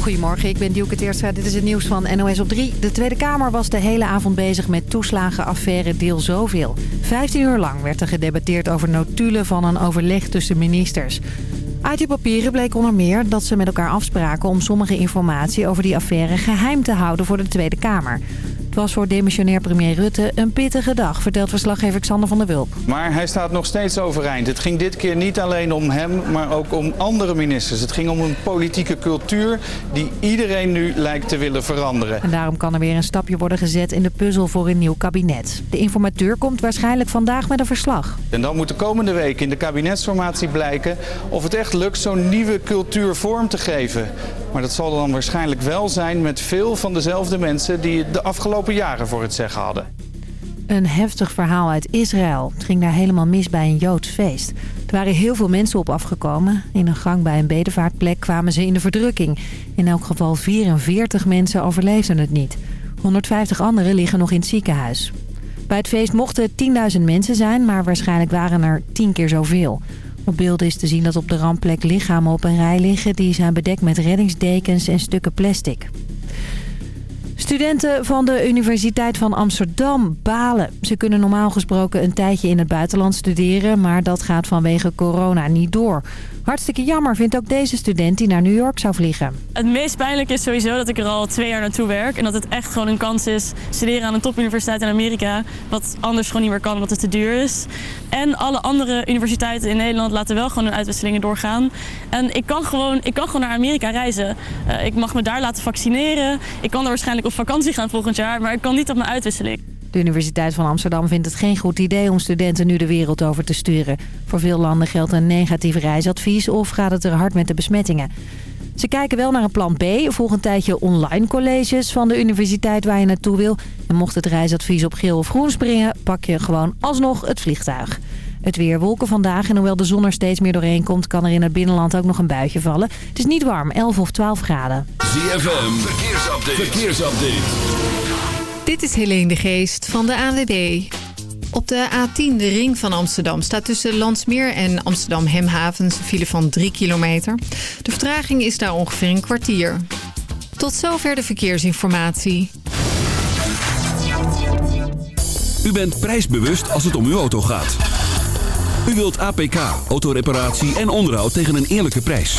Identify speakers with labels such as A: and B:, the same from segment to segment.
A: Goedemorgen, ik ben Dielke Teerstra. Dit is het nieuws van NOS op 3. De Tweede Kamer was de hele avond bezig met toeslagenaffaire Deel Zoveel. 15 uur lang werd er gedebatteerd over notulen van een overleg tussen ministers. Uit die papieren bleek onder meer dat ze met elkaar afspraken om sommige informatie over die affaire geheim te houden voor de Tweede Kamer. Het was voor demissionair premier Rutte een pittige dag, vertelt verslaggever Xander van der Wulp.
B: Maar hij staat nog steeds overeind. Het ging dit keer niet alleen om hem, maar ook om andere ministers. Het ging om een politieke cultuur die iedereen nu lijkt te willen veranderen.
A: En daarom kan er weer een stapje worden gezet in de puzzel voor een nieuw kabinet. De informateur komt waarschijnlijk vandaag met een verslag.
B: En dan moet de komende week in de kabinetsformatie blijken of het echt lukt zo'n nieuwe cultuur vorm te geven. Maar dat zal dan waarschijnlijk wel zijn met veel van dezelfde mensen die het de afgelopen jaren voor het zeggen hadden.
A: Een heftig verhaal uit Israël. Het ging daar helemaal mis bij een Joods feest. Er waren heel veel mensen op afgekomen. In een gang bij een bedevaartplek kwamen ze in de verdrukking. In elk geval 44 mensen overleefden het niet. 150 anderen liggen nog in het ziekenhuis. Bij het feest mochten 10.000 mensen zijn, maar waarschijnlijk waren er 10 keer zoveel. Op beelden is te zien dat op de rampplek lichamen op een rij liggen... die zijn bedekt met reddingsdekens en stukken plastic. Studenten van de Universiteit van Amsterdam balen. Ze kunnen normaal gesproken een tijdje in het buitenland studeren... maar dat gaat vanwege corona niet door. Hartstikke jammer vindt ook deze student die naar New York zou vliegen.
C: Het meest pijnlijke is sowieso dat ik er al twee jaar naartoe werk. En dat het echt gewoon een kans is studeren aan een topuniversiteit in Amerika. Wat anders gewoon niet meer kan omdat het te duur is. En alle andere universiteiten in Nederland laten wel gewoon hun uitwisselingen doorgaan. En ik kan gewoon, ik kan gewoon naar Amerika reizen. Uh, ik mag me daar laten vaccineren. Ik kan er waarschijnlijk op vakantie gaan volgend jaar. Maar ik kan niet op mijn uitwisseling.
A: De Universiteit van Amsterdam vindt het geen goed idee om studenten nu de wereld over te sturen. Voor veel landen geldt een negatief reisadvies of gaat het er hard met de besmettingen. Ze kijken wel naar een plan B. Volg een tijdje online colleges van de universiteit waar je naartoe wil. En mocht het reisadvies op geel of groen springen, pak je gewoon alsnog het vliegtuig. Het weer wolken vandaag en hoewel de zon er steeds meer doorheen komt... kan er in het binnenland ook nog een buitje vallen. Het is niet warm, 11 of 12 graden.
D: ZFM, verkeersupdate. verkeersupdate.
E: Dit is Helene de Geest van de ANWB. Op de A10, de ring van Amsterdam, staat tussen Landsmeer en Amsterdam Hemhavens een file van 3 kilometer. De vertraging is daar ongeveer een kwartier. Tot zover de verkeersinformatie.
D: U bent prijsbewust als het om uw auto gaat. U wilt APK, autoreparatie en onderhoud tegen een eerlijke prijs.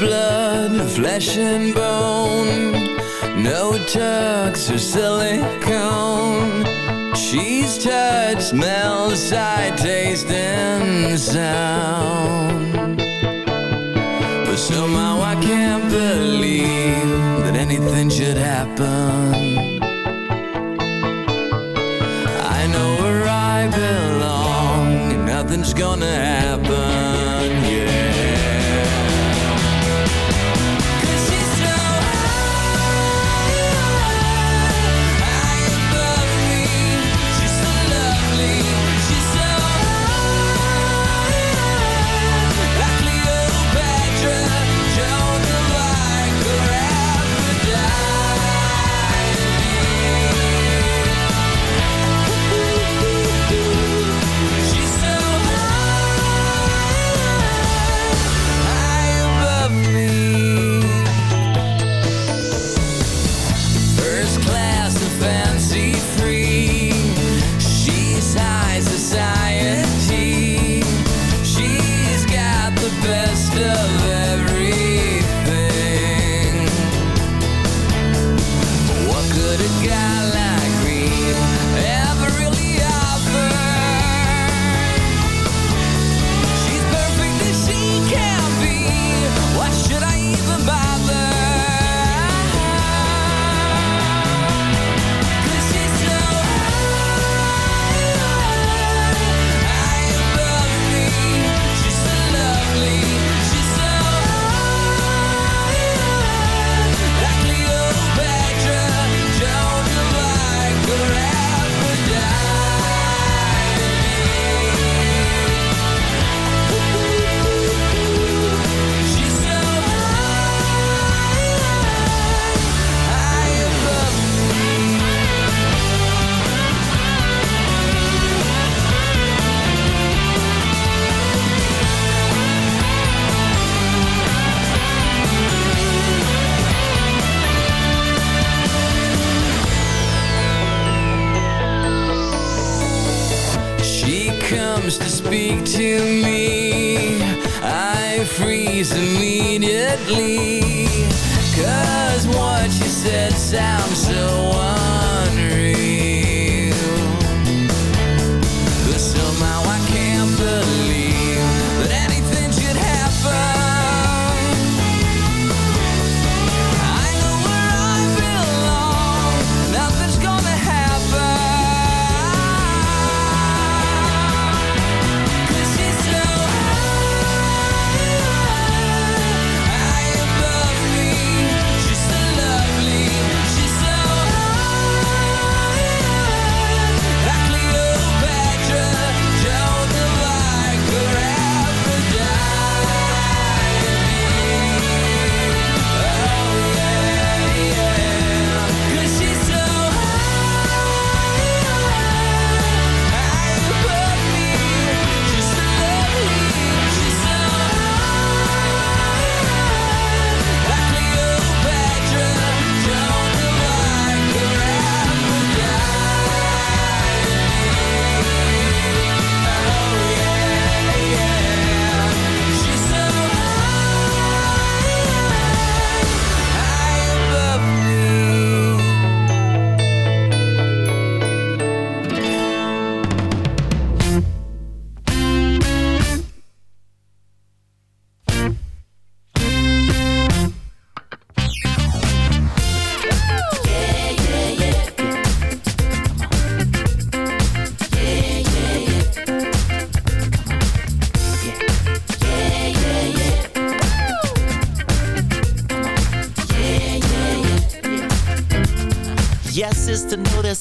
F: Blood, flesh and bone. No tucks or silicone. She's touch, smell, sight, taste and sound. But somehow I can't believe That anything should happen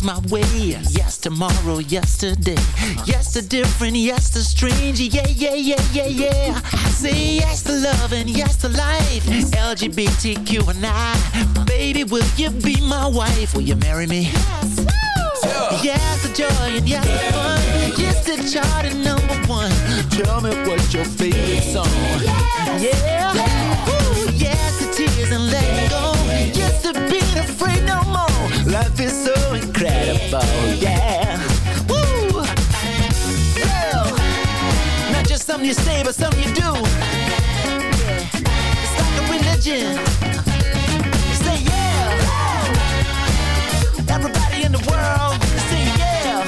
G: That my way. Yes, tomorrow, yesterday. Yes to different, yes to strange. Yeah, yeah, yeah, yeah, yeah. I say yes to love and yes to life. LGBTQ and I. Baby, will you be my wife? Will you marry me? Yes to joy and yes to fun. Yes to chart and number one. Tell me what's your favorite song? Yeah. Ooh, yes to tears and letting go. Yes to being afraid no more. Life is so incredible. Yeah. Woo. Yeah. Not just something you say, but something you do. It's like a religion. Say yeah. Everybody in the world, say yeah.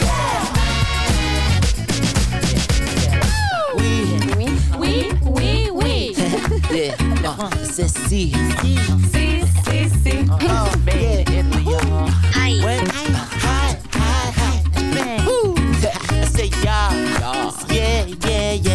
G: We,
H: Oui, oui, oui.
G: yeah, uh-huh, c'est si.
H: Si, si, si.
G: Oh, y'all.
H: Hi.
G: When I, say yeah, yeah, yeah.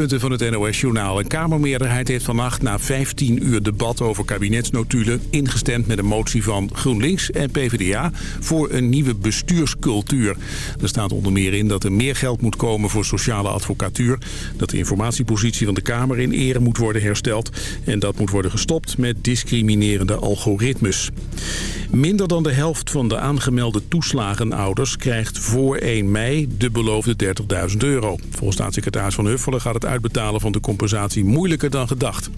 I: Hoofdpunten van het NOS-journaal. Een Kamermeerderheid heeft vannacht na 15 uur debat over kabinetsnotulen... ingestemd met een motie van GroenLinks en PvdA voor een nieuwe bestuurscultuur. Er staat onder meer in dat er meer geld moet komen voor sociale advocatuur... dat de informatiepositie van de Kamer in ere moet worden hersteld... en dat moet worden gestopt met discriminerende algoritmes. Minder dan de helft van de aangemelde toeslagenouders krijgt voor 1 mei de beloofde 30.000 euro. Volgens staatssecretaris Van Huffelen gaat het uitbetalen van de compensatie moeilijker dan gedacht.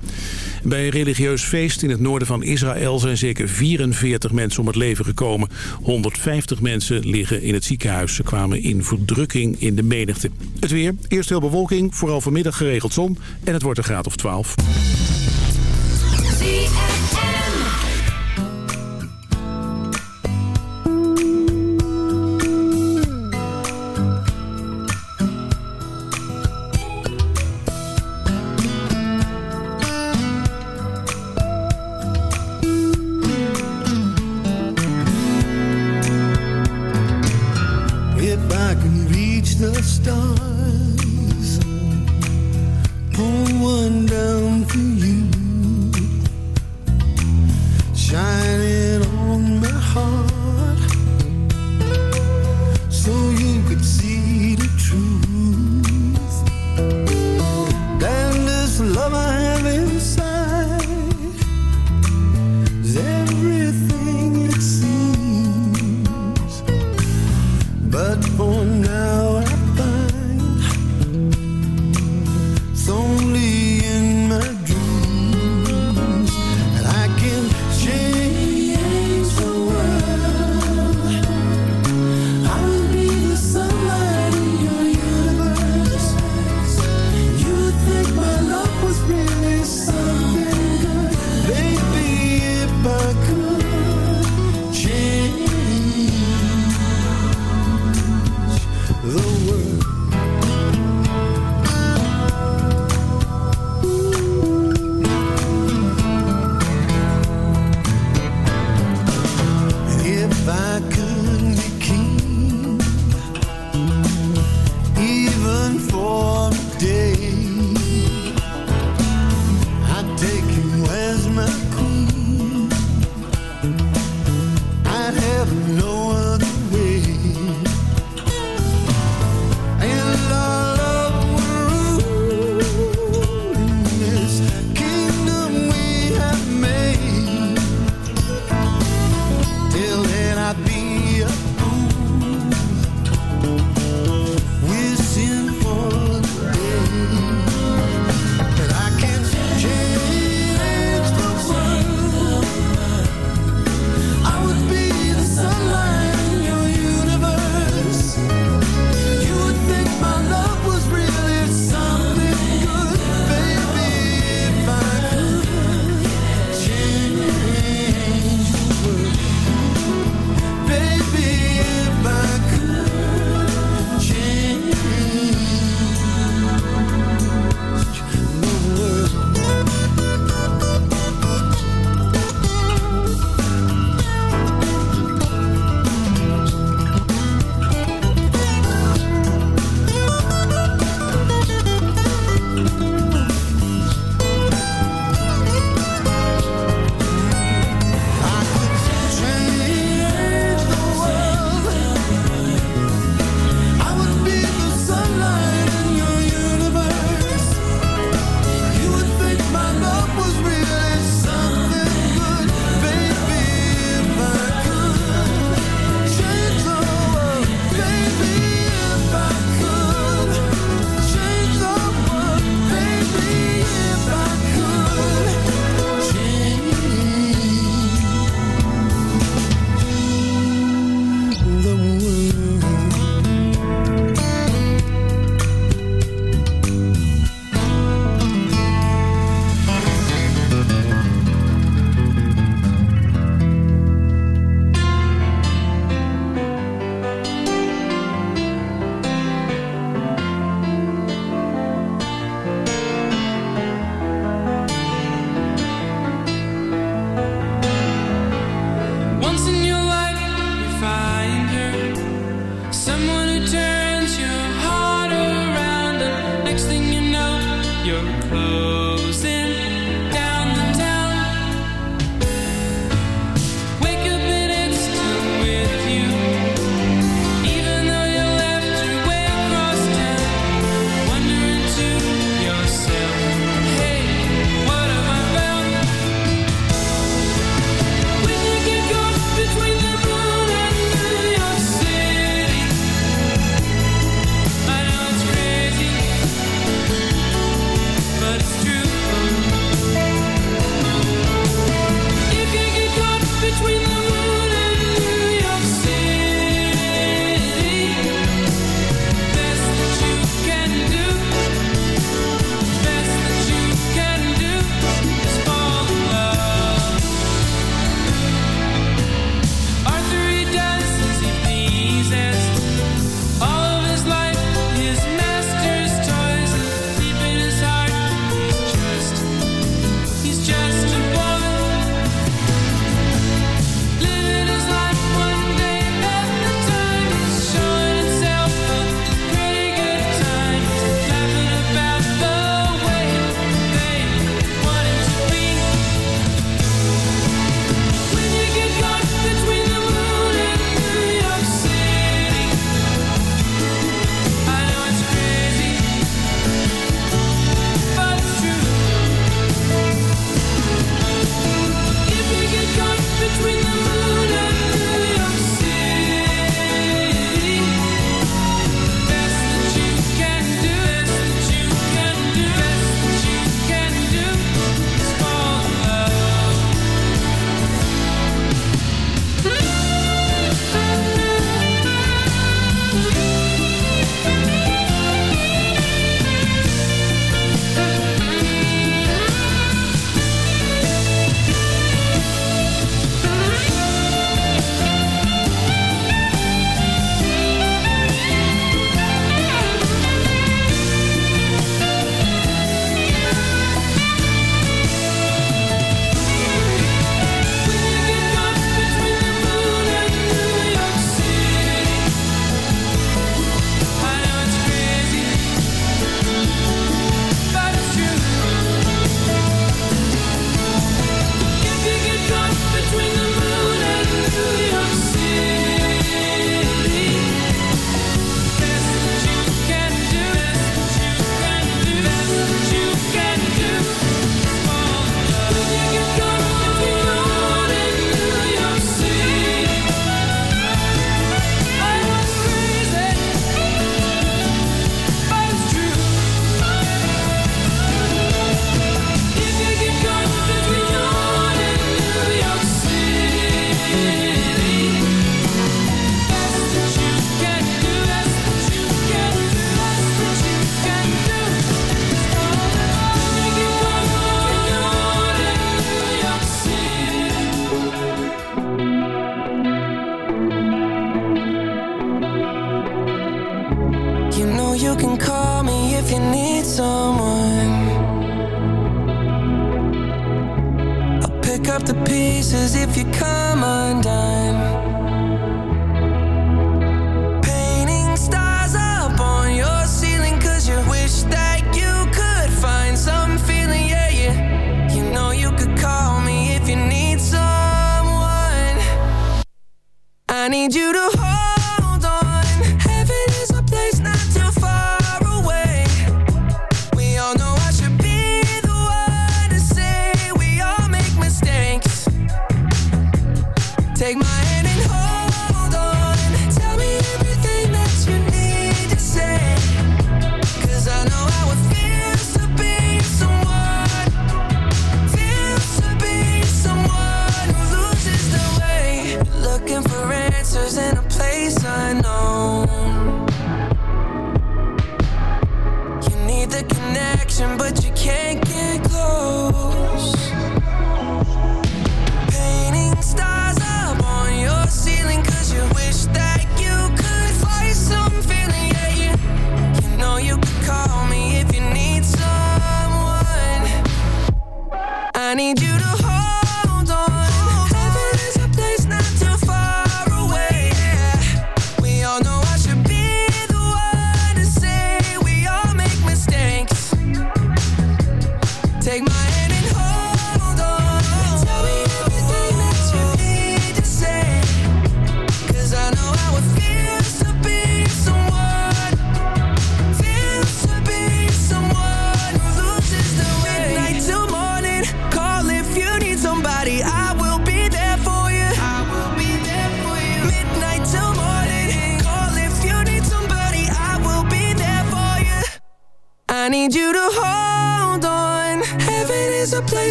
I: Bij een religieus feest in het noorden van Israël zijn zeker 44 mensen om het leven gekomen. 150 mensen liggen in het ziekenhuis. Ze kwamen in verdrukking in de menigte. Het weer, eerst veel bewolking, vooral vanmiddag geregeld zon en het wordt een graad of 12.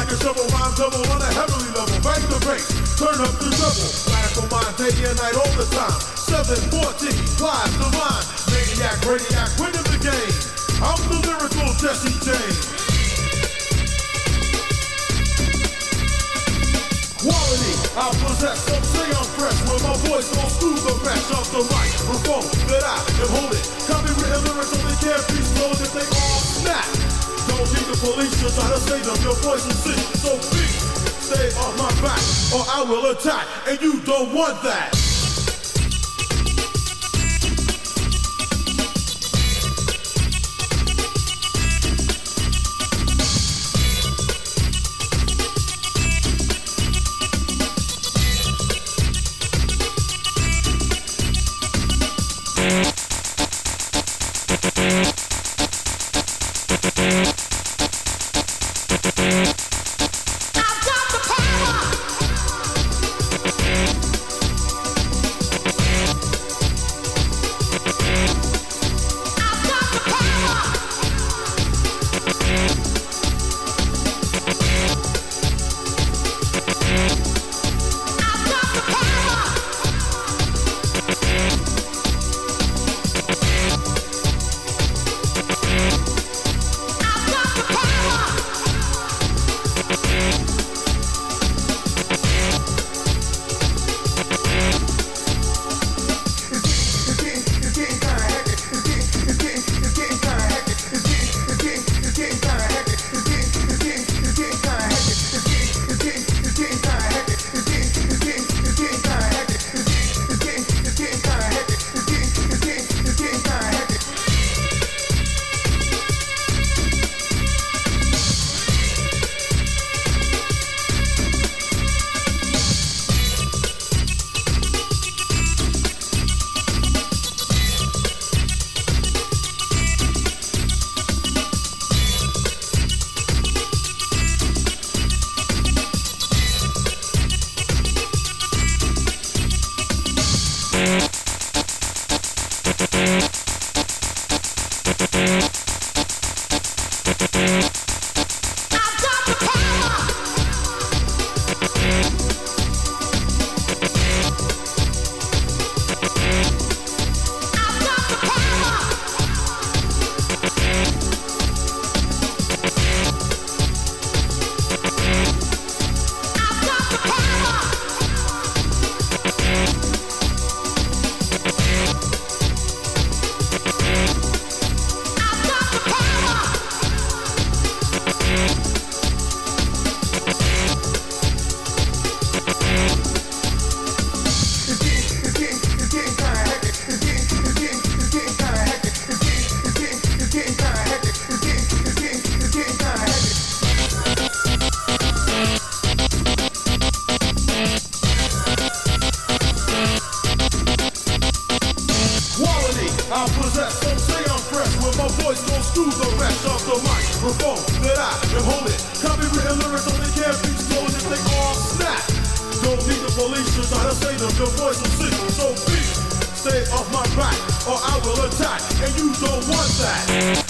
J: Like a shovel, rhyme double on a heavenly level. Bang the bass, turn up the double. Radical mind, day and night all the time. 714, live divine. Maniac, radiac, winning the game. I'm the lyrical Jesse James. Quality, I possess, some say I'm fresh When my voice goes through the mesh of the microphone That I am holding Copywritten lyrics only can't be stolen if they all snap Don't need the police to try to save them Your voice is sick, so please Stay off my back or I will attack And you don't want that high and hold it. Copywritten lyrics on the can't be stolen if they all snap. Don't need the police to try to save them. Your voice will sing. so be stay off my back or I will attack, and you don't want that.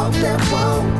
K: whoa, that
D: whoa.